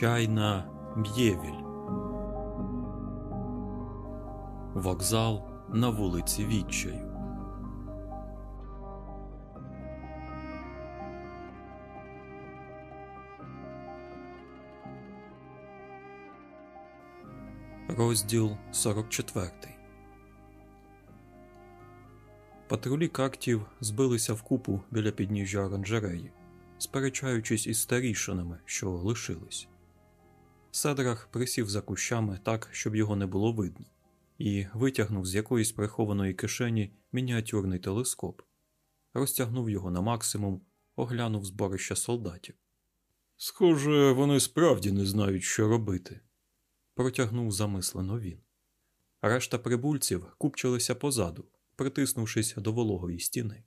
Чайна Б'євіль. Вокзал на вулиці Відчаю. Розділ 44 Патрулі кактів збилися в купу біля підніжжя оранжереї, сперечаючись із старішинами, що лишились. Седрах присів за кущами так, щоб його не було видно, і витягнув з якоїсь прихованої кишені мініатюрний телескоп, розтягнув його на максимум, оглянув зборище солдатів. Схоже, вони справді не знають, що робити, протягнув замислено він. Решта прибульців купчилися позаду, притиснувшись до вологої стіни.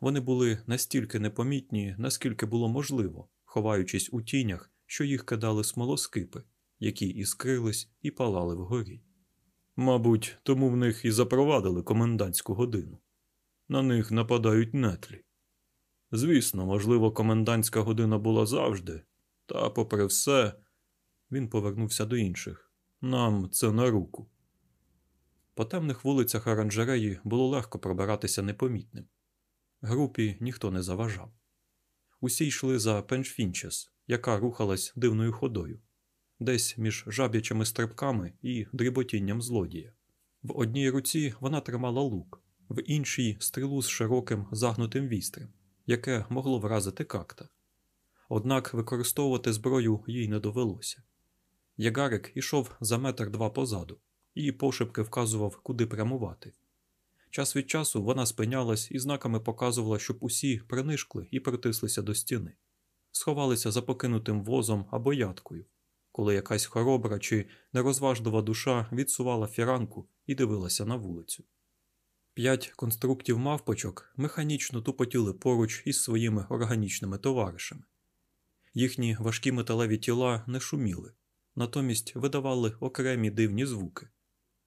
Вони були настільки непомітні, наскільки було можливо, ховаючись у тінях, що їх кидали смолоскипи, які іскрились і палали вгорі. Мабуть, тому в них і запровадили комендантську годину. На них нападають нетлі. Звісно, можливо, комендантська година була завжди, та, попри все, він повернувся до інших. Нам це на руку. По темних вулицях оранжереї було легко пробиратися непомітним. Групі ніхто не заважав. Усі йшли за Пенчфінчес, яка рухалась дивною ходою, десь між жаб'ячими стрибками і дріботінням злодія. В одній руці вона тримала лук, в іншій стрілу з широким загнутим вістрем, яке могло вразити какта. Однак використовувати зброю їй не довелося. Ягарик ішов за метр два позаду і пошепки вказував, куди прямувати. Час від часу вона спинялась і знаками показувала, щоб усі принишкли і притислися до стіни, сховалися за покинутим возом або ядкою, коли якась хоробра чи нерозважлива душа відсувала фіранку і дивилася на вулицю. П'ять конструктів мавпочок механічно тупотіли поруч із своїми органічними товаришами. Їхні важкі металеві тіла не шуміли, натомість видавали окремі дивні звуки.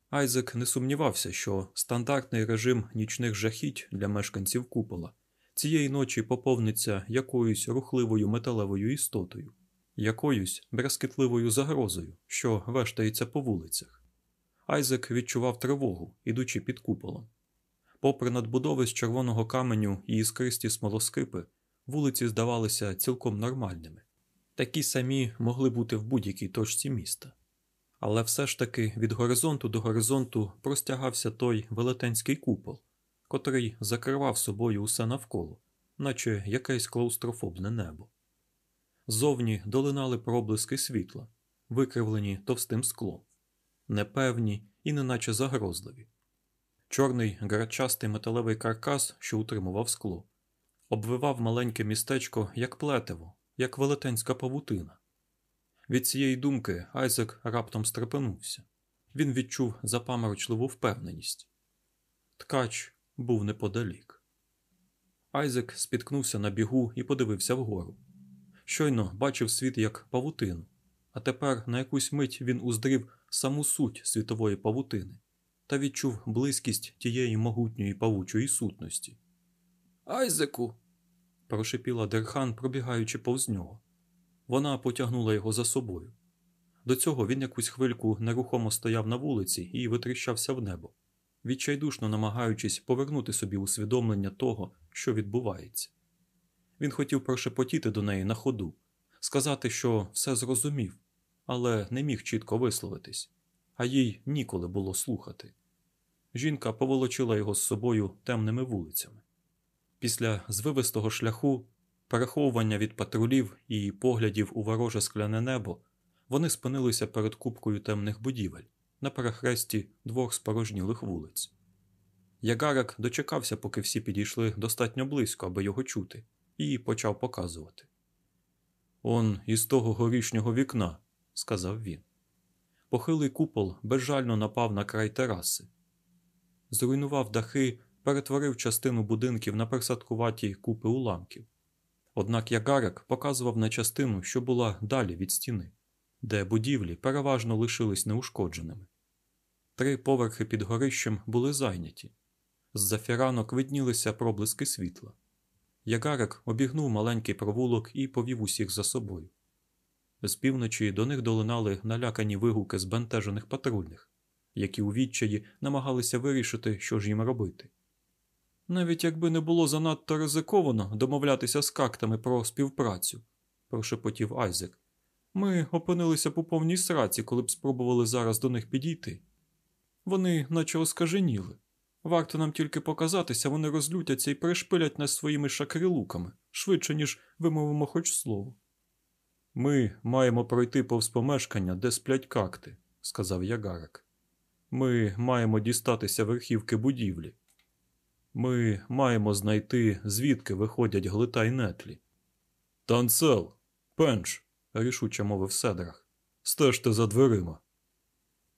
Айзек не сумнівався, що стандартний режим нічних жахіть для мешканців купола цієї ночі поповниться якоюсь рухливою металевою істотою, якоюсь брязкітливою загрозою, що вештається по вулицях. Айзек відчував тривогу, ідучи під куполом. Попри надбудови з червоного каменю і іскристі смолоскипи, вулиці здавалися цілком нормальними. Такі самі могли бути в будь-якій точці міста. Але все ж таки від горизонту до горизонту простягався той велетенський купол, котрий закривав собою усе навколо, наче якесь клаустрофобне небо. Зовні долинали проблиски світла, викривлені товстим склом, непевні і неначе загрозливі. Чорний грачастий металевий каркас, що утримував скло, обвивав маленьке містечко як плетиво, як велетенська павутина. Від цієї думки Айзек раптом стрепенувся. Він відчув запаморочливу впевненість. Ткач був неподалік. Айзек спіткнувся на бігу і подивився вгору. Щойно бачив світ як павутину, а тепер на якусь мить він уздрів саму суть світової павутини та відчув близькість тієї могутньої павучої сутності. Айзеку. прошипіла Дерхан, пробігаючи повз нього. Вона потягнула його за собою. До цього він якусь хвильку нерухомо стояв на вулиці і витріщався в небо, відчайдушно намагаючись повернути собі усвідомлення того, що відбувається. Він хотів прошепотіти до неї на ходу, сказати, що все зрозумів, але не міг чітко висловитись, а їй ніколи було слухати. Жінка поволочила його з собою темними вулицями. Після звивистого шляху переховування від патрулів і поглядів у вороже скляне небо, вони спинилися перед купкою темних будівель на перехресті двох спорожнілих вулиць. Ягарик дочекався, поки всі підійшли достатньо близько, аби його чути, і почав показувати. Он із того горішнього вікна, сказав він. Похилий купол безжально напав на край тераси, зруйнував дахи, перетворив частину будинків на персадкуваті купи уламків. Однак Ягарик показував на частину, що була далі від стіни, де будівлі переважно лишились неушкодженими. Три поверхи під горищем були зайняті. З за фіранок виднілися проблиски світла. Ягарик обігнув маленький провулок і повів усіх за собою. З півночі до них долинали налякані вигуки збентежених патрульних, які у відчаї намагалися вирішити, що ж їм робити. Навіть якби не було занадто ризиковано домовлятися з кактами про співпрацю, прошепотів Айзек. Ми опинилися у повній сраці, коли б спробували зараз до них підійти. Вони наче оскаженіли. Варто нам тільки показатися, вони розлютяться і пришпилять нас своїми шакрилуками швидше, ніж вимовимо хоч слово. Ми маємо пройти повз помешкання, де сплять какти, сказав Ягарик. Ми маємо дістатися верхівки будівлі. Ми маємо знайти, звідки виходять глита нетлі. Танцел, пенч, рішуче мовив Седрах. Стежте за дверима.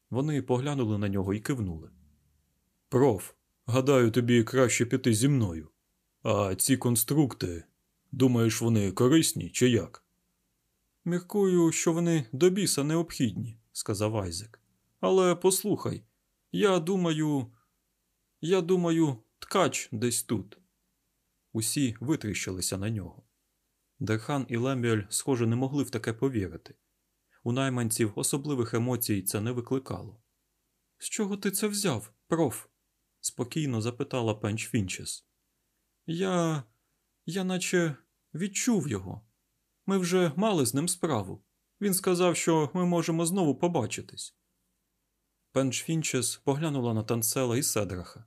Вони поглянули на нього і кивнули. Проф, гадаю, тобі краще піти зі мною. А ці конструкти, думаєш, вони корисні чи як? Міркую, що вони до біса необхідні, сказав Айзек. Але послухай, я думаю, я думаю, ткач десь тут. Усі витріщилися на нього. Дерхан і Лемюель, схоже, не могли в таке повірити. У найманців особливих емоцій це не викликало. З чого ти це взяв, проф? спокійно запитала Пенчфінчес. Я. я наче відчув його. Ми вже мали з ним справу. Він сказав, що ми можемо знову побачитись. Пенчфінчес поглянула на Танселла і Седраха.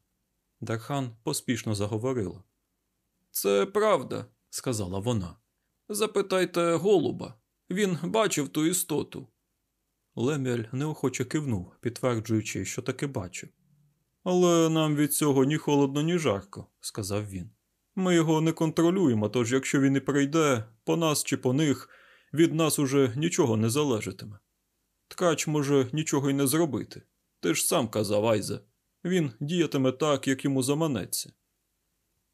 Дерхан поспішно заговорила. Це правда, сказала вона. Запитайте голуба. Він бачив ту істоту. Лемюель неохоче кивнув, підтверджуючи, що таки бачив. Але нам від цього ні холодно, ні жарко, сказав він. Ми його не контролюємо, тож якщо він і прийде, по нас чи по них, від нас уже нічого не залежатиме. Ткач може нічого й не зробити. Ти ж сам казав, Айзе, він діятиме так, як йому заманеться.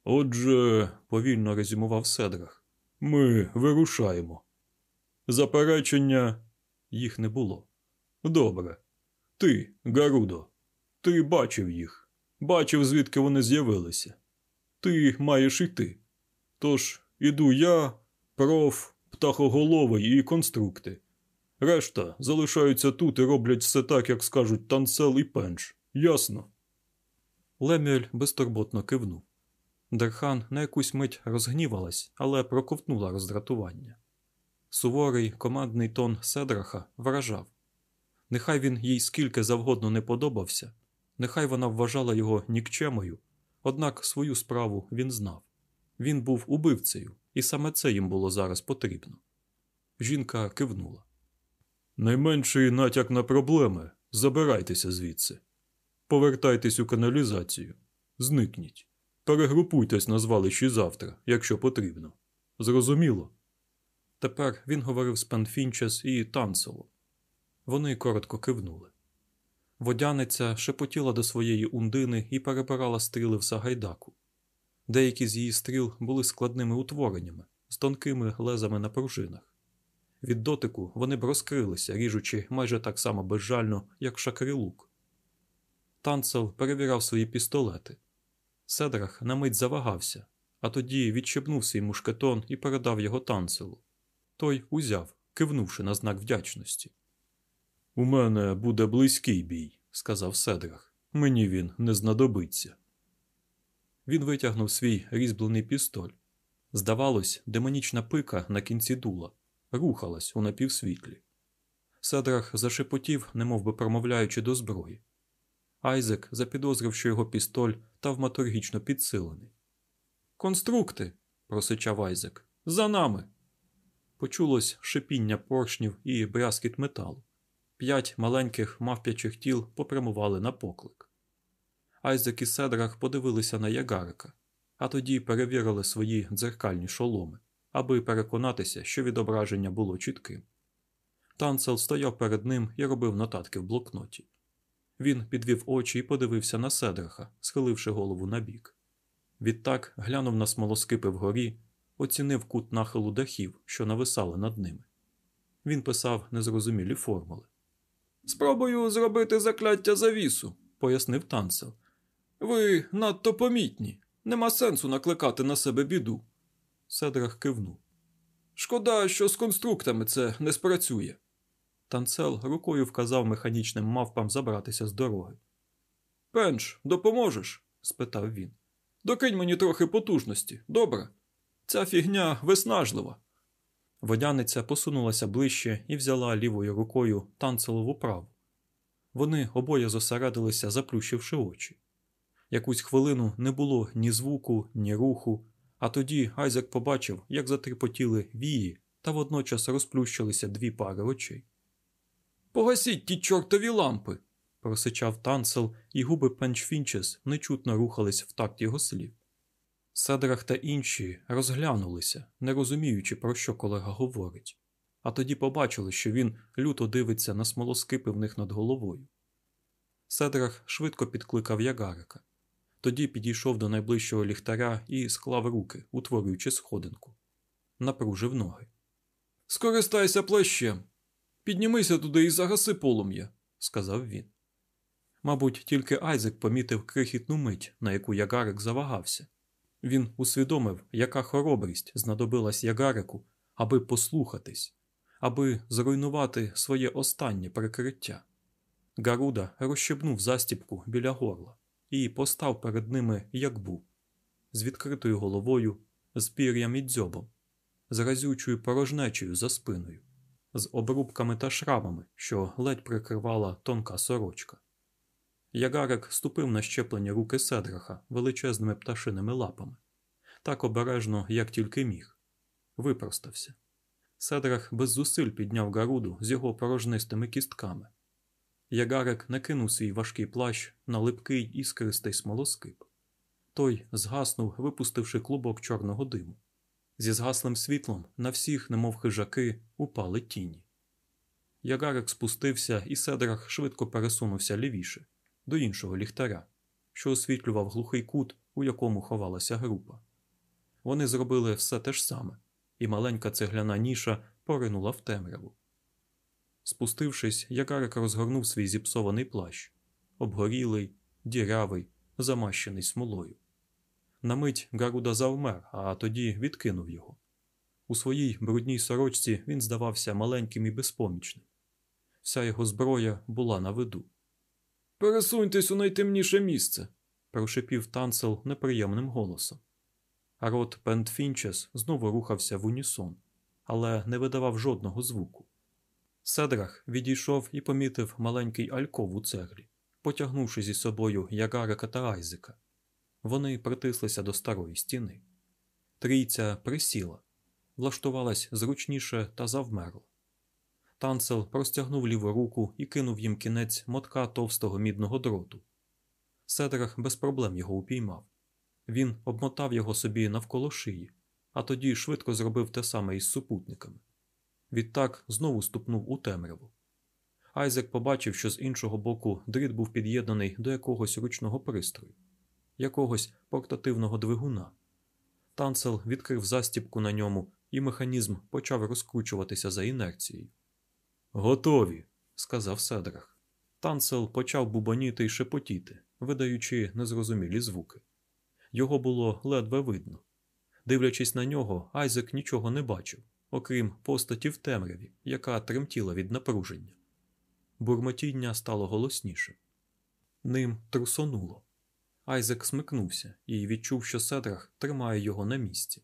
Отже, повільно резюмував Седрах, ми вирушаємо. Заперечення їх не було. Добре. Ти, Гарудо, ти бачив їх, бачив, звідки вони з'явилися. Ти маєш іти. Тож іду я, проф, птахоголовий і конструкти. Решта залишаються тут і роблять все так, як скажуть танцел і пенч. Ясно. Лемюель безтурботно кивнув. Дерхан на якусь мить розгнівалась, але проковтнула роздратування. Суворий командний тон Седраха вражав. Нехай він їй скільки завгодно не подобався, нехай вона вважала його нікчемою, однак свою справу він знав. Він був убивцею, і саме це їм було зараз потрібно. Жінка кивнула. Найменший натяк на проблеми забирайтеся звідси. Повертайтесь у каналізацію, зникніть. Перегрупуйтесь на звалищі завтра, якщо потрібно. Зрозуміло. Тепер він говорив з Пенфінчес і Танцело. Вони коротко кивнули. Водяниця шепотіла до своєї ундини і перебирала стріли в Сагайдаку. Деякі з її стріл були складними утвореннями, з тонкими лезами на пружинах. Від дотику вони б розкрилися, ріжучи майже так само безжально, як шакрилук. Танцел перевіряв свої пістолети. Седрах на мить завагався, а тоді відщепнув свій мушкетон і передав його танцелу. Той узяв, кивнувши на знак вдячності. У мене буде близький бій, сказав Седрах. Мені він не знадобиться. Він витягнув свій різьблений пістоль. Здавалось, демонічна пика на кінці дула рухалась у напівсвітлі. Седрах зашепотів, немов би промовляючи до зброї. Айзек запідозрив, що його пістоль тавматургічно підсилений. Конструкти, просичав Айзек, за нами. Почулось шипіння поршнів і брязкіт металу. П'ять маленьких мавпячих тіл попрямували на поклик. Айзек і Седрах подивилися на ягарика, а тоді перевірили свої дзеркальні шоломи, аби переконатися, що відображення було чітким. Танцел стояв перед ним і робив нотатки в блокноті. Він підвів очі і подивився на Седраха, схиливши голову набік. Відтак глянув на смолоскипи вгорі, оцінив кут нахилу дахів, що нависали над ними. Він писав незрозумілі формули. Спробую зробити закляття завісу, пояснив танцел. Ви надто помітні. Нема сенсу накликати на себе біду. Седрах кивнув. Шкода, що з конструктами це не спрацює. Танцел рукою вказав механічним мавпам забратися з дороги. Пенч, допоможеш? спитав він. Докинь мені трохи потужності, добре? Ця фігня виснажлива. Водяниця посунулася ближче і взяла лівою рукою танцелову праву. Вони обоє зосередилися, заплющивши очі. Якусь хвилину не було ні звуку, ні руху, а тоді Айзек побачив, як затріпотіли вії та водночас розплющилися дві пари очей. Погасіть ті чортові лампи. просичав танцел, і губи Пенчфінчес нечутно рухались в такт його слів. Седрах та інші розглянулися, не розуміючи, про що колега говорить, а тоді побачили, що він люто дивиться на смолоскипи в них над головою. Седрах швидко підкликав ягарика. Тоді підійшов до найближчого ліхтаря і склав руки, утворюючи сходинку. Напружив ноги. Скористайся плащем. Піднімися туди і загаси полум'я, сказав він. Мабуть, тільки Айзек помітив крихітну мить, на яку ягарик завагався. Він усвідомив, яка хоробрість знадобилась ягарику, аби послухатись, аби зруйнувати своє останнє прикриття. Гаруда розщебнув застіпку біля горла і постав перед ними, як був, з відкритою головою, з пір'ям і дзьобом, з разючою порожнечею за спиною, з обрубками та шрамами, що ледь прикривала тонка сорочка. Ягарик ступив на щеплені руки Седраха величезними пташиними лапами, так обережно, як тільки міг, випростався. Седрах без зусиль підняв Гаруду з його порожнистими кістками. Ягарик накинув свій важкий плащ на липкий іскристий смолоскип. Той згаснув, випустивши клубок чорного диму. Зі згаслим світлом на всіх, немов хижаки, упали тіні. Ягарик спустився, і Седрах швидко пересунувся лівіше, до іншого ліхтаря, що освітлював глухий кут, у якому ховалася група. Вони зробили все те ж саме, і маленька цегляна ніша поринула в темряву. Спустившись, Ягарик розгорнув свій зіпсований плащ обгорілий, дірявий, замащений смолою. На мить Гаруда завмер, а тоді відкинув його. У своїй брудній сорочці він здавався маленьким і безпомічним. Вся його зброя була на виду. Пересуньтесь у найтемніше місце, прошепів танцел неприємним голосом. Рот Пентфінчес знову рухався в унісон, але не видавав жодного звуку. Седрах відійшов і помітив маленький альков у цеглі, потягнувши зі собою Ягарика та Айзека. Вони притислися до старої стіни. Трійця присіла, влаштувалась зручніше та завмерла. Танцел простягнув ліву руку і кинув їм кінець мотка товстого мідного дроту. Седрах без проблем його упіймав. Він обмотав його собі навколо шиї, а тоді швидко зробив те саме із супутниками. Відтак знову ступнув у темряву. Айзек побачив, що з іншого боку дріт був під'єднаний до якогось ручного пристрою, якогось портативного двигуна. Танцел відкрив застіпку на ньому, і механізм почав розкручуватися за інерцією. Готові, сказав Седрах. Танцел почав бубоніти й шепотіти, видаючи незрозумілі звуки. Його було ледве видно. Дивлячись на нього, Айзек нічого не бачив, окрім постаті в темряві, яка тремтіла від напруження. Бурмотіння стало голоснішим. Ним трусонуло. Айзек смикнувся і відчув, що Седрах тримає його на місці.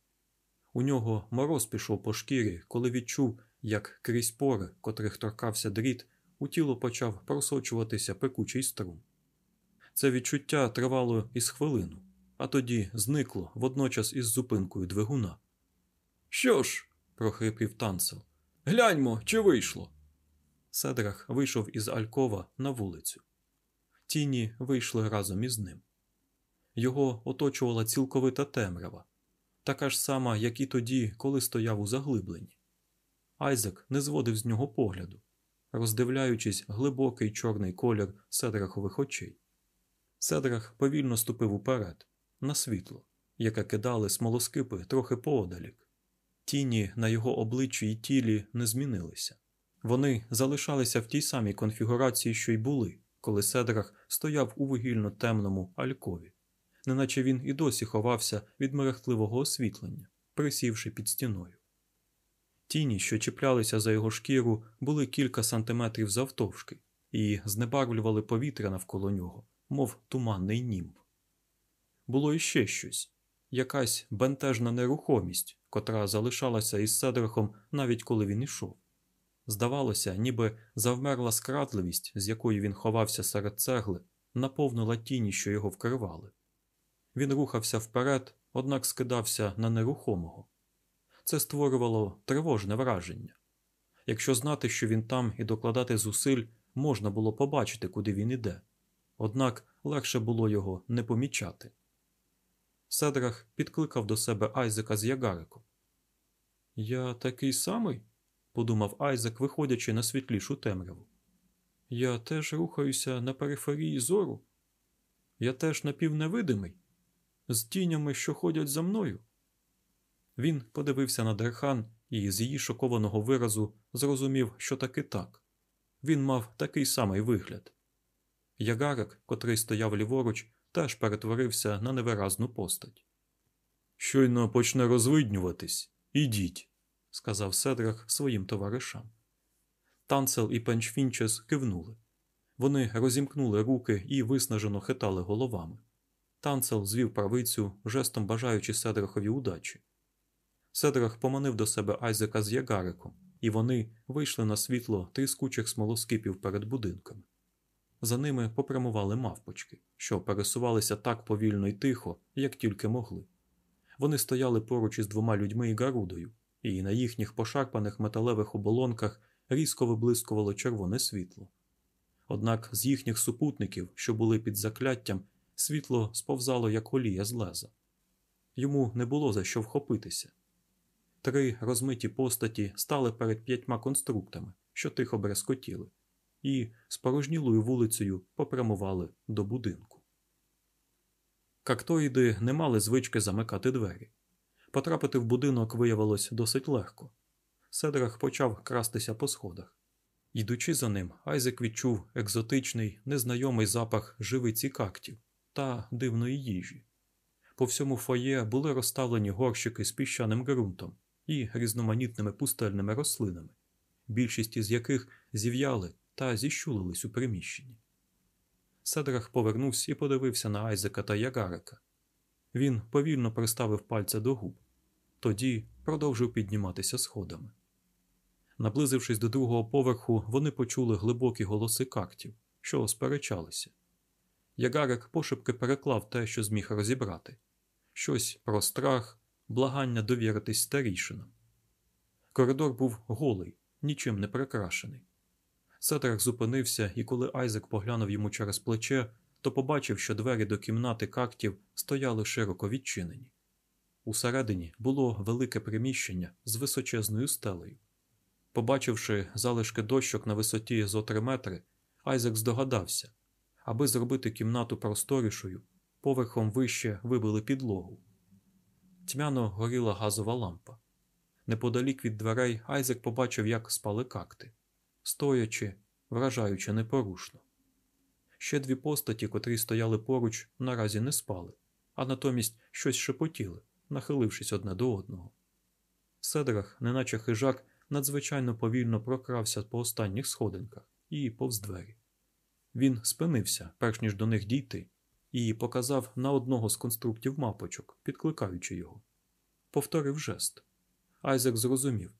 У нього мороз пішов по шкірі, коли відчув, як крізь пори, котрих торкався дріт, у тіло почав просочуватися пекучий струм. Це відчуття тривало із хвилину, а тоді зникло водночас із зупинкою двигуна. Що ж? прохрипів танцел. Гляньмо, чи вийшло. Седрах вийшов із Алькова на вулицю. Тіні вийшли разом із ним. Його оточувала цілковита темрява, така ж сама, як і тоді, коли стояв у заглибленні. Айзек не зводив з нього погляду, роздивляючись глибокий чорний колір седрахових очей. Седрах повільно ступив уперед, на світло, яке кидали смолоскипи трохи поодалік. Тіні на його обличчі і тілі не змінилися. Вони залишалися в тій самій конфігурації, що й були, коли Седрах стояв у вугільно темному алькові, неначе він і досі ховався від мерехтливого освітлення, присівши під стіною. Тіні, що чіплялися за його шкіру, були кілька сантиметрів завтовшки і знебарвлювали повітря навколо нього, мов туманний німб. Було іще щось якась бентежна нерухомість, котра залишалася із Седрахом навіть коли він ішов. Здавалося, ніби завмерла скрадливість, з якою він ховався серед цегли, наповнила тіні, що його вкривали. Він рухався вперед, однак скидався на нерухомого. Це створювало тривожне враження. Якщо знати, що він там і докладати зусиль, можна було побачити, куди він іде, однак легше було його не помічати. Седрах підкликав до себе Айзека з Ягареком. Я такий самий, подумав Айзек, виходячи на світлішу темряву. Я теж рухаюся на периферії зору. Я теж напівневидимий, з тінями, що ходять за мною. Він подивився на Дерхан і з її шокованого виразу зрозумів, що таки так. Він мав такий самий вигляд. Ягарик, котрий стояв ліворуч, теж перетворився на невиразну постать. Щойно почне розвиднюватись. Ідіть, сказав Седрах своїм товаришам. Танцел і Пенчфінчес кивнули. Вони розімкнули руки і виснажено хитали головами. Танцел звів правицю, жестом бажаючи Седрахові удачі. Седрах поманив до себе Айзека з Ягариком, і вони вийшли на світло тріскучих смолоскипів перед будинками. За ними попрямували мавпочки, що пересувалися так повільно і тихо, як тільки могли. Вони стояли поруч із двома людьми і гарудою, і на їхніх пошарпаних металевих оболонках різко виблискувало червоне світло. Однак з їхніх супутників, що були під закляттям, світло сповзало як олія з леза. Йому не було за що вхопитися. Три розмиті постаті стали перед п'ятьма конструктами, що тихо брескотіли, і спорожнілою вулицею попрямували до будинку. Кактоїди не мали звички замикати двері. Потрапити в будинок виявилось досить легко. Седрах почав крастися по сходах. Йдучи за ним, Айзек відчув екзотичний, незнайомий запах живиці кактів та дивної їжі. По всьому фоє були розставлені горщики з піщаним ґрунтом і різноманітними пустельними рослинами, більшість із яких зів'яли та зіщулились у приміщенні. Седрах повернувся і подивився на Айзека та Ягарика. Він повільно приставив пальця до губ, тоді продовжив підніматися сходами. Наблизившись до другого поверху, вони почули глибокі голоси кактів, що сперечалися. Ягарик пошепки переклав те, що зміг розібрати щось про страх, благання довіритись старішинам. Коридор був голий, нічим не прикрашений. Седрах зупинився, і коли Айзек поглянув йому через плече, то побачив, що двері до кімнати кактів стояли широко відчинені. Усередині було велике приміщення з височезною стелею. Побачивши залишки дощок на висоті зо три метри, Айзек здогадався, аби зробити кімнату просторішою, поверхом вище вибили підлогу. Тьмяно горіла газова лампа. Неподалік від дверей Айзек побачив, як спали какти, стоячи, вражаючи непорушно. Ще дві постаті, котрі стояли поруч, наразі не спали, а натомість щось шепотіли, нахилившись одне до одного. Седрах, неначе хижак, надзвичайно повільно прокрався по останніх сходинках і повз двері. Він спинився, перш ніж до них дійти, і показав на одного з конструктів мапочок, підкликаючи його. Повторив жест. Айзек зрозумів.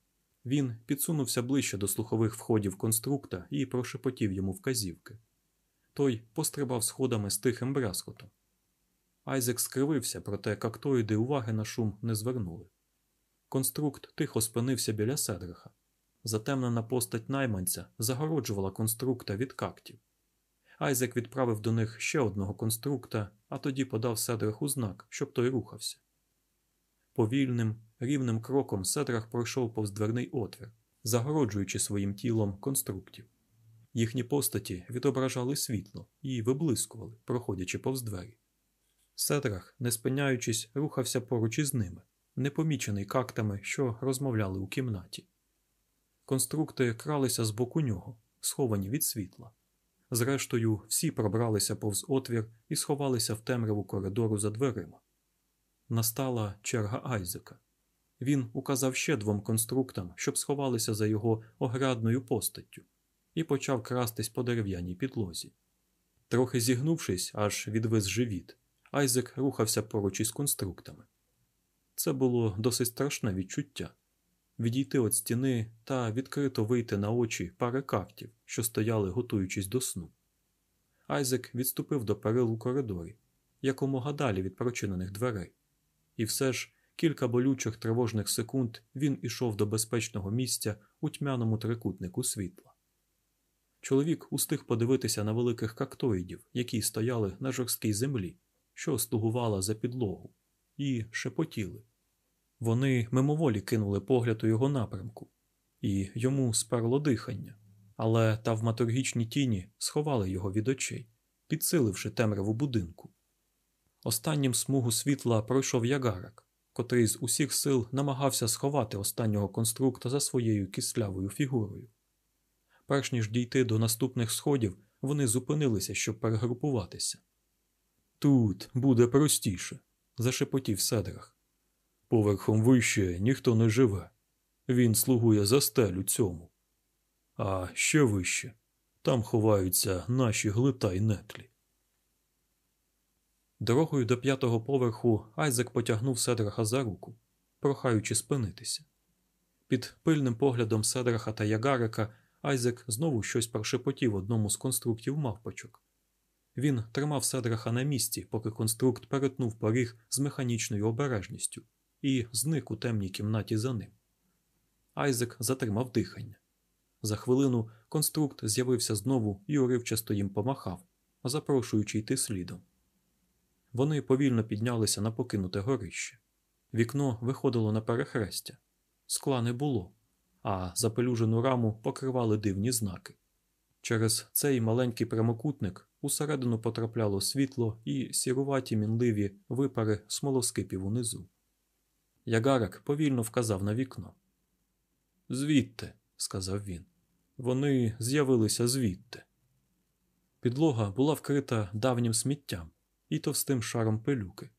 Він підсунувся ближче до слухових входів конструкта і прошепотів йому вказівки. Той пострибав сходами з тихим брязкотом. Айзек скривився, проте кактоїди уваги на шум не звернули. Конструкт тихо спинився біля Седриха. Затемнена постать найманця загороджувала конструкта від кактів. Айзек відправив до них ще одного конструкта, а тоді подав Седраху знак, щоб той рухався. Повільним, рівним кроком Седрах пройшов повз дверний отвір, загороджуючи своїм тілом конструктів. Їхні постаті відображали світло і виблискували, проходячи повз двері. Седрах, не спиняючись, рухався поруч із ними, непомічений кактами, що розмовляли у кімнаті. Конструкти кралися з боку нього, сховані від світла. Зрештою, всі пробралися повз отвір і сховалися в темряву коридору за дверима. Настала черга Айзека. Він указав ще двом конструктам, щоб сховалися за його оградною постаттю, і почав крастись по дерев'яній підлозі. Трохи зігнувшись, аж відвис живіт, Айзек рухався поруч із конструктами. Це було досить страшне відчуття відійти від стіни та відкрито вийти на очі пари картів, що стояли, готуючись до сну. Айзек відступив до перил у коридорі, якомога далі від прочинених дверей, і все ж кілька болючих тривожних секунд він ішов до безпечного місця у тьмяному трикутнику світла. Чоловік устиг подивитися на великих кактоїдів, які стояли на жорсткій землі, що слугувала за підлогу, і шепотіли. Вони мимоволі кинули погляд у його напрямку, і йому сперло дихання, але тавматургічні тіні сховали його від очей, підсиливши темряву будинку. Останнім смугу світла пройшов ягарок, котрий з усіх сил намагався сховати останнього конструкта за своєю кислявою фігурою. Перш ніж дійти до наступних сходів, вони зупинилися, щоб перегрупуватися. Тут буде простіше, зашепотів Седрах. Поверхом вище ніхто не живе. Він слугує за стелю цьому. А ще вище там ховаються наші глита й нетлі. Дорогою до п'ятого поверху Айзек потягнув Седраха за руку, прохаючи спинитися. Під пильним поглядом Седраха та Ягарика Айзек знову щось прошепотів одному з конструктів мавпочок. Він тримав Седраха на місці, поки конструкт перетнув поріг з механічною обережністю і зник у темній кімнаті за ним. Айзек затримав дихання. За хвилину конструкт з'явився знову і уривчасто їм помахав, запрошуючи йти слідом. Вони повільно піднялися на покинуте горище. Вікно виходило на перехрестя, скла не було, а запелюжену раму покривали дивні знаки. Через цей маленький прямокутник усередину потрапляло світло і сіруваті мінливі випари смолоскипів унизу. Ягарик повільно вказав на вікно. Звідти, сказав він. Вони з'явилися звідти. Підлога була вкрита давнім сміттям і товстим шаром пилюки.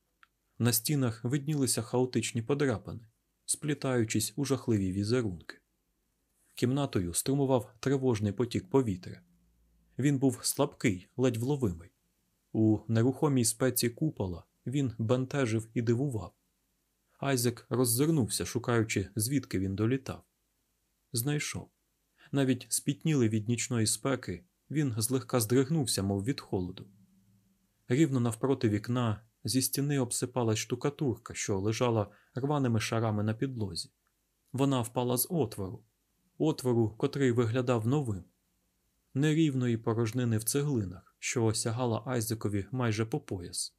На стінах виднілися хаотичні подряпини, сплітаючись у жахливі візерунки. Кімнатою струмував тривожний потік повітря. Він був слабкий, ледь вловимий. У нерухомій спеці купола він бентежив і дивував. Айзек роззирнувся, шукаючи, звідки він долітав. Знайшов. Навіть спітніли від нічної спеки, він злегка здригнувся, мов від холоду. Рівно навпроти вікна зі стіни обсипалась штукатурка, що лежала рваними шарами на підлозі. Вона впала з отвору, отвору, котрий виглядав новим, нерівної порожнини в цеглинах, що осягала Айзекові майже по пояс.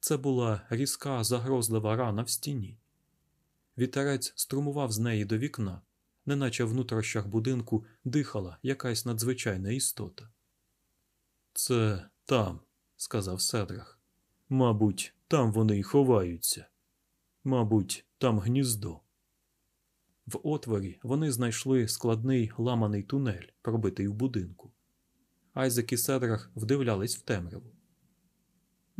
Це була різка загрозлива рана в стіні. Вітерець струмував з неї до вікна, неначе в нутрощах будинку дихала якась надзвичайна істота. Це там, сказав Седрах. Мабуть, там вони й ховаються. Мабуть, там гніздо. В отворі вони знайшли складний ламаний тунель, пробитий в будинку. Айзек і Седрах вдивлялись в темряву.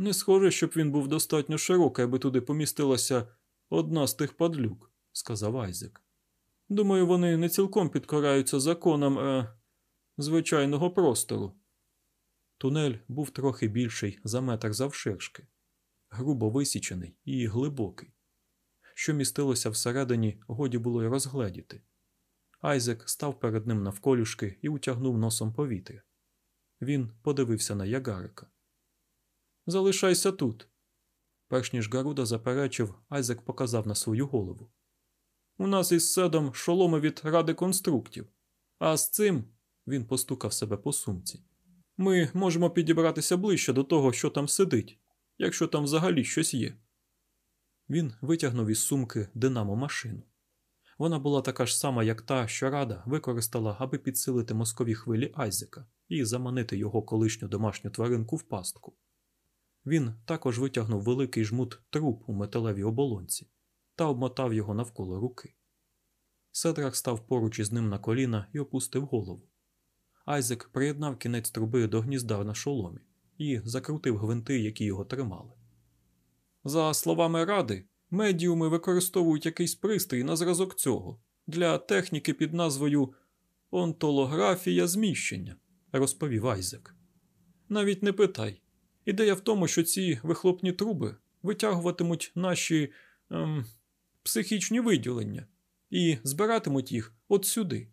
Не схоже, щоб він був достатньо широкий, аби туди помістилася одна з тих падлюк, сказав Айзек. Думаю, вони не цілком підкораються законам е, звичайного простору. Тунель був трохи більший за метр завширшки, грубо висічений і глибокий. Що містилося всередині, годі було й розгледіти. Айзек став перед ним навколюшки і утягнув носом повітря. Він подивився на ягарика. Залишайся тут. Перш ніж Гаруда заперечив, Айзек показав на свою голову. У нас із седом шоломи від ради конструктів, а з цим він постукав себе по сумці. Ми можемо підібратися ближче до того, що там сидить, якщо там взагалі щось є. Він витягнув із сумки динамо машину. Вона була така ж сама, як та, що рада використала, аби підсилити мозкові хвилі Айзека і заманити його колишню домашню тваринку в пастку. Він також витягнув великий жмут труп у металевій оболонці та обмотав його навколо руки. Седрах став поруч із ним на коліна і опустив голову. Айзек приєднав кінець труби до гнізда на шоломі і закрутив гвинти, які його тримали. За словами ради, Медіуми використовують якийсь пристрій на зразок цього для техніки під назвою онтолографія зміщення, розповів Айзек. Навіть не питай. Ідея в тому, що ці вихлопні труби витягуватимуть наші ем, психічні виділення і збиратимуть їх от сюди.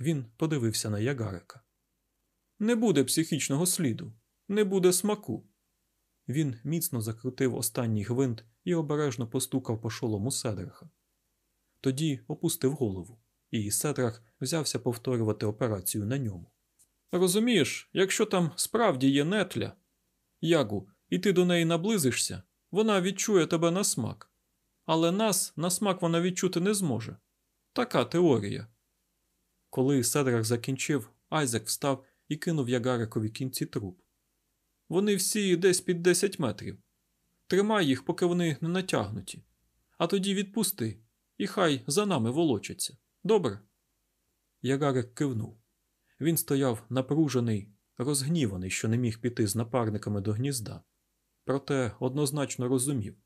Він подивився на Ягарика. Не буде психічного сліду, не буде смаку. Він міцно закрутив останній гвинт і обережно постукав по шолому Седраха. Тоді опустив голову, і Седрах взявся повторювати операцію на ньому. Розумієш, якщо там справді є нетля, ягу, і ти до неї наблизишся, вона відчує тебе на смак. Але нас на смак вона відчути не зможе. Така теорія. Коли Седрах закінчив, Айзек встав і кинув Ягарикові кінці труб. Вони всі десь під 10 метрів. Тримай їх, поки вони не натягнуті, а тоді відпусти, і хай за нами волочаться. Добре? Ягарик кивнув. Він стояв напружений, розгніваний, що не міг піти з напарниками до гнізда. Проте однозначно розумів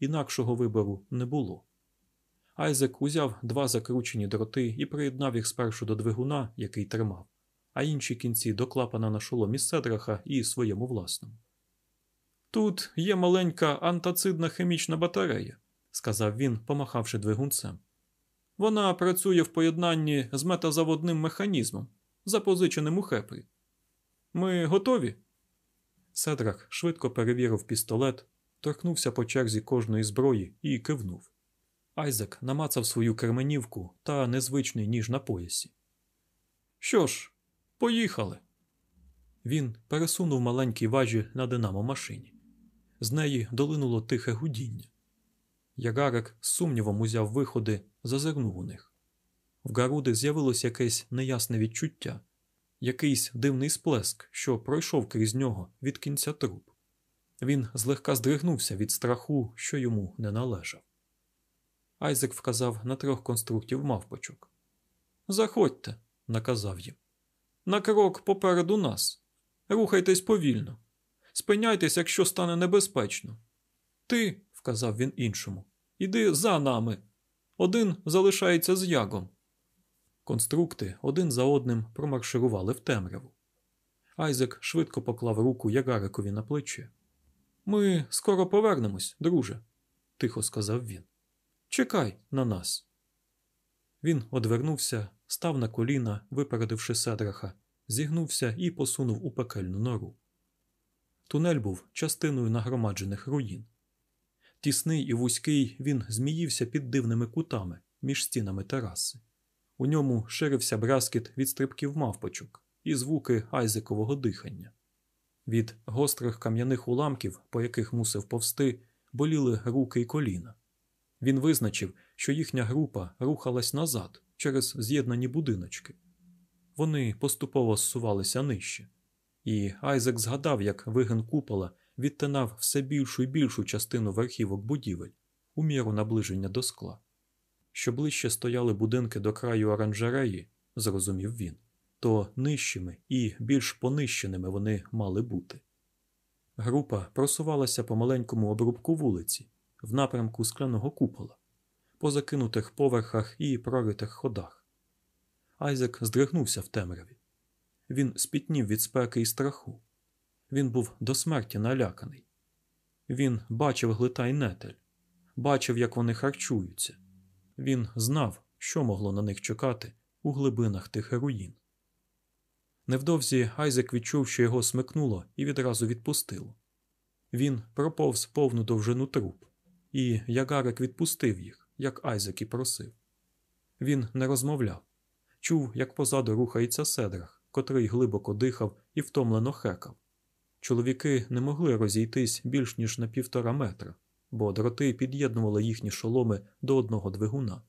інакшого вибору не було. Айзек узяв два закручені дроти і приєднав їх спершу до двигуна, який тримав, а інші кінці до клапана на шоломі Седраха і своєму власному. Тут є маленька антацидна хімічна батарея, сказав він, помахавши двигунцем. Вона працює в поєднанні з метазаводним механізмом, запозиченим у хепрі. Ми готові? Седрах швидко перевірив пістолет, торкнувся по черзі кожної зброї і кивнув. Айзек намацав свою керменівку та незвичний ніж на поясі. Що ж, поїхали. Він пересунув маленький важіль на динамо машині. З неї долинуло тихе гудіння. Ягарик з сумнівом узяв виходи, зазирнув у них. В Гаруди з'явилось якесь неясне відчуття, якийсь дивний сплеск, що пройшов крізь нього від кінця труб. Він злегка здригнувся від страху, що йому не належав. Айзек вказав на трьох конструктів мавпочок. Заходьте, наказав їм. На крок попереду нас. Рухайтесь повільно. Спиняйтесь, якщо стане небезпечно. Ти, вказав він іншому, іди за нами. Один залишається з ягом. Конструкти один за одним промарширували в темряву. Айзек швидко поклав руку Ягарикові на плече. Ми скоро повернемось, друже, тихо сказав він. Чекай на нас. Він одвернувся, став на коліна, випередивши седраха, зігнувся і посунув у пекельну нору. Тунель був частиною нагромаджених руїн. Тісний і вузький він зміївся під дивними кутами між стінами тераси. У ньому ширився браскіт від стрибків мавпочок і звуки айзекового дихання. Від гострих кам'яних уламків, по яких мусив повсти, боліли руки й коліна. Він визначив, що їхня група рухалась назад через з'єднані будиночки. Вони поступово зсувалися нижче, і Айзек згадав, як вигин купола відтинав все більшу і більшу частину верхівок будівель у міру наближення до скла. Що ближче стояли будинки до краю оранжереї, зрозумів він, то нижчими і більш понищеними вони мали бути. Група просувалася по маленькому обрубку вулиці в напрямку скляного купола, по закинутих поверхах і проритих ходах. Айзек здригнувся в темряві. Він спітнів від спеки і страху. Він був до смерті наляканий. Він бачив глита й нетель, бачив, як вони харчуються. Він знав, що могло на них чекати у глибинах тих руїн. Невдовзі Айзек відчув, що його смикнуло і відразу відпустило. Він проповз повну довжину труб, і ягарик відпустив їх, як Айзек і просив. Він не розмовляв, чув, як позаду рухається седрах, котрий глибоко дихав і втомлено хекав. Чоловіки не могли розійтись більш ніж на півтора метра, бо дроти під'єднували їхні шоломи до одного двигуна.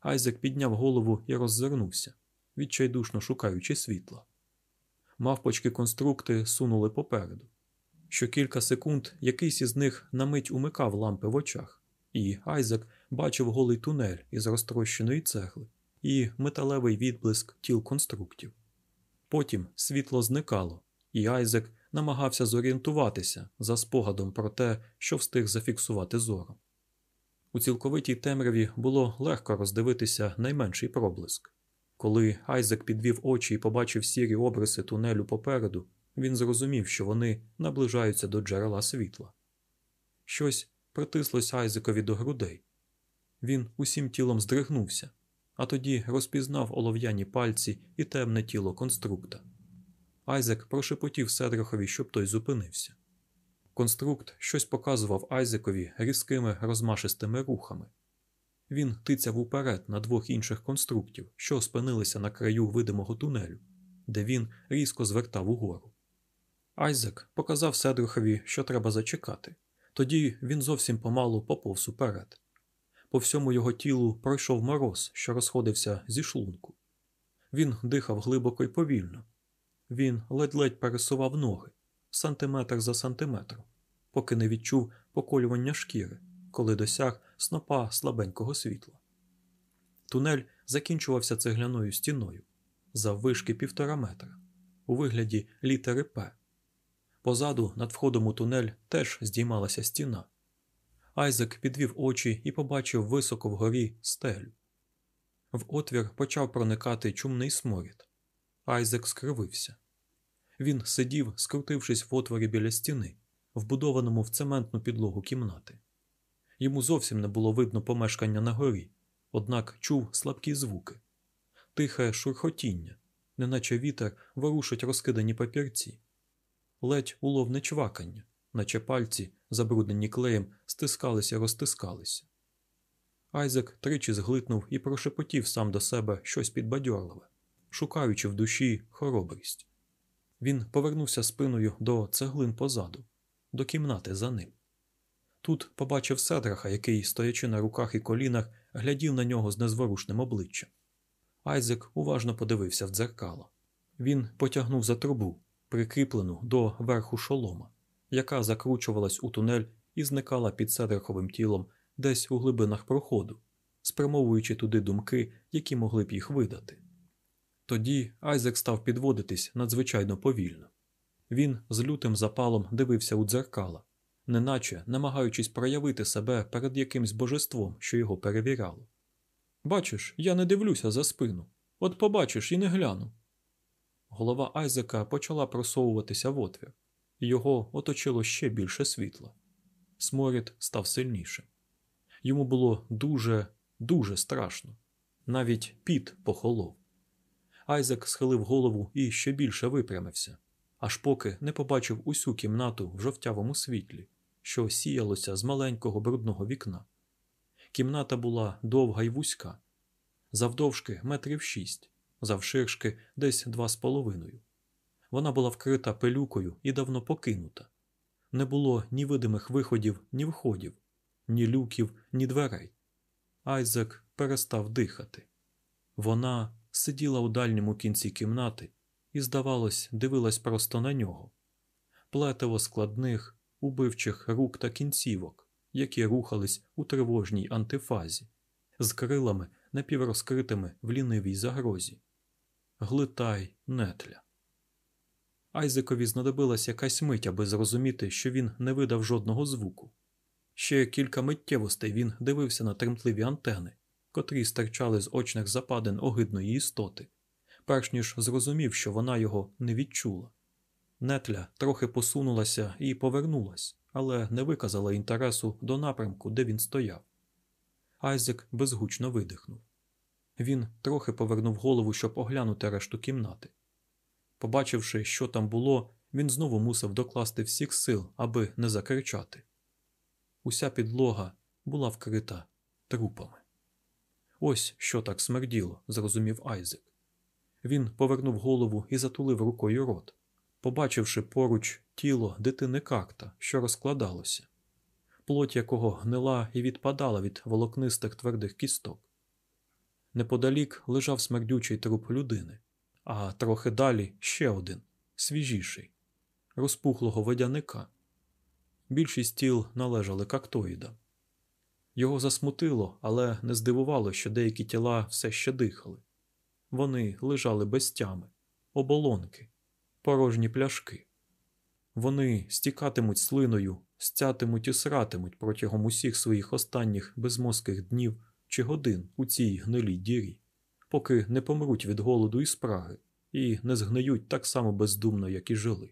Айзек підняв голову і роззирнувся, відчайдушно шукаючи світла. Мавпочки конструкти сунули попереду. Що кілька секунд якийсь із них на мить умикав лампи в очах, і Айзек бачив голий тунель із розтрощеної цегли і металевий відблиск тіл конструктів. Потім світло зникало, і Айзек намагався зорієнтуватися за спогадом про те, що встиг зафіксувати зором. У цілковитій темряві було легко роздивитися найменший проблиск. Коли Айзек підвів очі і побачив сірі обриси тунелю попереду, він зрозумів, що вони наближаються до джерела світла. Щось притислось Айзекові до грудей. Він усім тілом здригнувся, а тоді розпізнав олов'яні пальці і темне тіло конструкта. Айзек прошепотів Седрахові, щоб той зупинився. Конструкт щось показував Айзекові різкими розмашистими рухами. Він тицяв уперед на двох інших конструктів, що спинилися на краю видимого тунелю, де він різко звертав угору. Айзек показав Седрухові, що треба зачекати. Тоді він зовсім помалу поповз уперед. По всьому його тілу пройшов мороз, що розходився зі шлунку. Він дихав глибоко і повільно. Він ледь-ледь пересував ноги, сантиметр за сантиметром, поки не відчув поколювання шкіри, коли досяг снопа слабенького світла. Тунель закінчувався цегляною стіною заввишки півтора метра, у вигляді літери П. Позаду, над входом у тунель, теж здіймалася стіна. Айзек підвів очі і побачив високо вгорі стелю. В отвір почав проникати чумний сморід. Айзек скривився. Він сидів, скрутившись в отворі біля стіни, вбудованому в цементну підлогу кімнати. Йому зовсім не було видно помешкання на горі, однак чув слабкі звуки, тихе шурхотіння, неначе вітер ворушить розкидані папірці, ледь уловне чвакання, наче пальці, забруднені клеєм, стискалися розтискалися. Айзек тричі зглитнув і прошепотів сам до себе щось підбадьорливе, шукаючи в душі хоробрість. Він повернувся спиною до цеглин позаду, до кімнати за ним. Тут побачив Седраха, який, стоячи на руках і колінах, глядів на нього з незворушним обличчям. Айзек уважно подивився в дзеркало. Він потягнув за трубу, прикріплену до верху шолома, яка закручувалась у тунель і зникала під Седраховим тілом десь у глибинах проходу, спрямовуючи туди думки, які могли б їх видати. Тоді Айзек став підводитись надзвичайно повільно. Він з лютим запалом дивився у дзеркала, неначе намагаючись проявити себе перед якимсь божеством, що його перевіряло. Бачиш, я не дивлюся за спину. От побачиш і не гляну. Голова Айзека почала просовуватися в отвір, його оточило ще більше світла. Сморід став сильнішим. Йому було дуже, дуже страшно. Навіть піт похолов. Айзек схилив голову і ще більше випрямився, аж поки не побачив усю кімнату в жовтявому світлі, що сіялося з маленького брудного вікна. Кімната була довга й вузька, завдовжки метрів шість, завширшки десь два з половиною. Вона була вкрита пилюкою і давно покинута. Не було ні видимих виходів, ні входів, ні люків, ні дверей. Айзек перестав дихати. Вона сиділа у дальньому кінці кімнати і, здавалось, дивилась просто на нього. Плетиво складних, убивчих рук та кінцівок, які рухались у тривожній антифазі, з крилами напіврозкритими в лінивій загрозі. Глитай нетля. Айзекові знадобилась якась мить, аби зрозуміти, що він не видав жодного звуку. Ще кілька миттєвостей він дивився на тремтливі антени, котрі стирчали з очних западин огидної істоти, перш ніж зрозумів, що вона його не відчула. Нетля трохи посунулася і повернулась, але не виказала інтересу до напрямку, де він стояв. Айзек безгучно видихнув. Він трохи повернув голову, щоб оглянути решту кімнати. Побачивши, що там було, він знову мусив докласти всіх сил, аби не закричати. Уся підлога була вкрита трупами. Ось що так смерділо, зрозумів Айзек. Він повернув голову і затулив рукою рот, побачивши поруч тіло дитини карта, що розкладалося, плоть якого гнила і відпадала від волокнистих твердих кісток. Неподалік лежав смердючий труп людини, а трохи далі ще один, свіжіший, розпухлого водяника. Більшість тіл належали кактоїдам. Його засмутило, але не здивувало, що деякі тіла все ще дихали. Вони лежали без тями, оболонки, порожні пляшки. Вони стікатимуть слиною стятимуть і сратимуть протягом усіх своїх останніх безмозких днів чи годин у цій гнилій дірі, поки не помруть від голоду і спраги і не згниють так само бездумно, як і жили.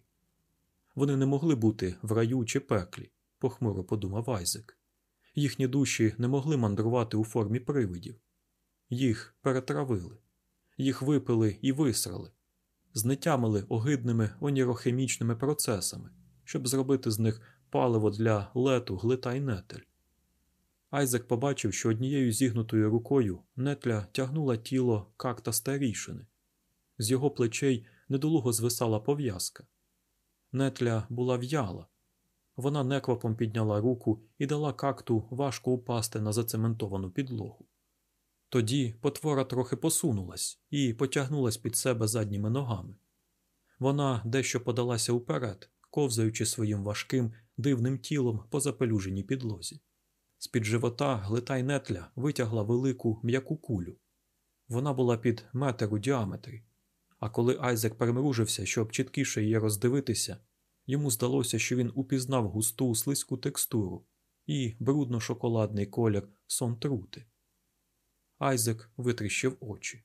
Вони не могли бути в раю чи пеклі, похмуро подумав Айзек. Їхні душі не могли мандрувати у формі привидів. Їх перетравили, їх випили і висрали, знетямили огидними онірохімічними процесами, щоб зробити з них паливо для лету, глита й нетель. Айзек побачив, що однією зігнутою рукою нетля тягнула тіло какта старішини. З його плечей недолуго звисала пов'язка. Нетля була в'яла. Вона неквапом підняла руку і дала какту важко упасти на зацементовану підлогу. Тоді потвора трохи посунулась і потягнулась під себе задніми ногами. Вона дещо подалася уперед, ковзаючи своїм важким, дивним тілом по запелюженій підлозі. З під живота глитай нетля витягла велику м'яку кулю. Вона була під метр у діаметрі, а коли Айзек перемружився, щоб чіткіше її роздивитися, йому здалося, що він упізнав густу слизьку текстуру і брудно-шоколадний колір сонтрути. Айзек витріщив очі.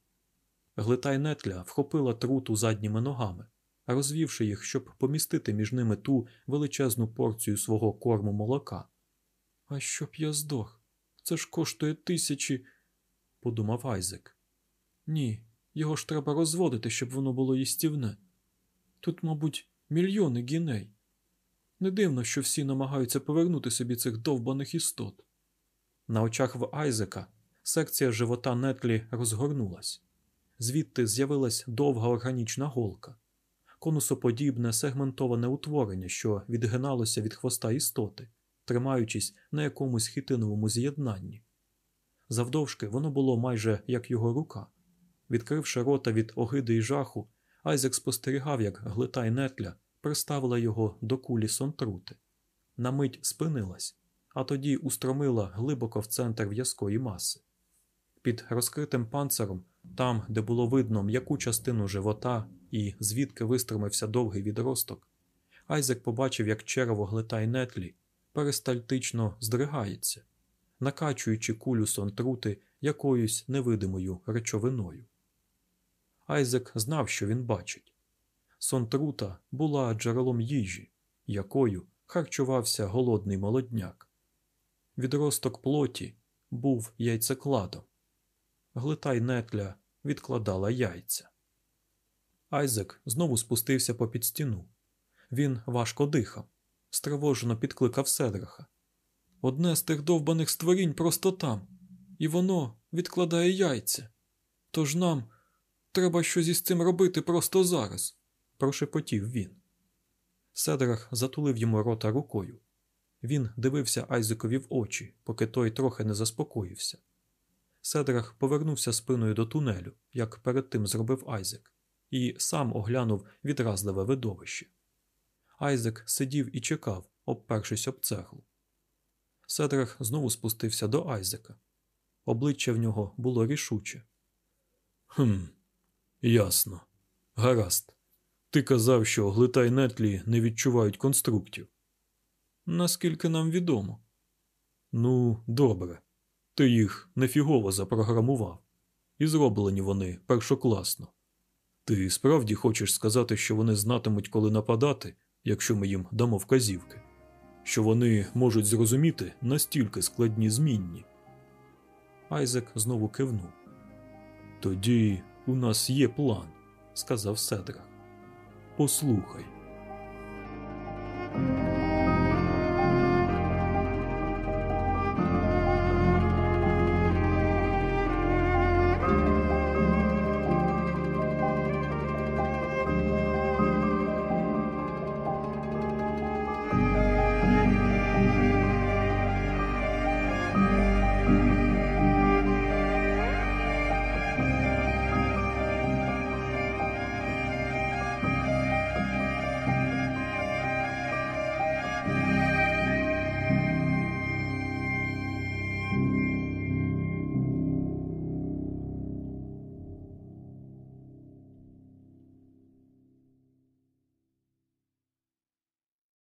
Глитай нетля вхопила труту задніми ногами, розвівши їх, щоб помістити між ними ту величезну порцію свого корму молока. А щоб я здох? Це ж коштує тисячі, подумав Айзек. Ні, його ж треба розводити, щоб воно було їстівне. Тут, мабуть, мільйони гіней. Не дивно, що всі намагаються повернути собі цих довбаних істот. На очах в Айзека секція живота нетлі розгорнулась. Звідти з'явилась довга органічна голка, конусоподібне сегментоване утворення, що відгиналося від хвоста істоти, тримаючись на якомусь хитиновому з'єднанні. Завдовжки воно було майже як його рука. Відкривши рота від огиди й жаху, Айзек спостерігав, як глитай нетля приставила його до кулі сонтрути. На мить спинилась, а тоді устромила глибоко в центр в'язкої маси. Під розкритим панциром, там, де було видно м'яку частину живота і звідки вистромився довгий відросток, Айзек побачив, як черево глитай нетлі перистальтично здригається, накачуючи кулю сонтрути якоюсь невидимою речовиною. Айзек знав, що він бачить. Сонтрута була джерелом їжі, якою харчувався голодний молодняк. Відросток плоті був яйцекладом. Глитай нетля відкладала яйця. Айзек знову спустився попід стіну. Він важко дихав, стривожено підкликав Седраха. Одне з тих довбаних створінь просто там, і воно відкладає яйця. Тож нам треба щось із цим робити просто зараз, прошепотів він. Седрах затулив йому рота рукою. Він дивився Айзекові в очі, поки той трохи не заспокоївся. Седрах повернувся спиною до тунелю, як перед тим зробив Айзек, і сам оглянув відразливе видовище. Айзек сидів і чекав, обпершись об цеглу. Седрах знову спустився до Айзека. Обличчя в нього було рішуче. «Хм, ясно. Гаразд. Ти казав, що глита й нетлі не відчувають конструктів. Наскільки нам відомо. Ну, добре. Ти їх нефігово запрограмував, і зроблені вони першокласно. Ти справді хочеш сказати, що вони знатимуть, коли нападати, якщо ми їм дамо вказівки, що вони можуть зрозуміти настільки складні змінні. Айзек знову кивнув. Тоді у нас є план, сказав Седрах. Послухай.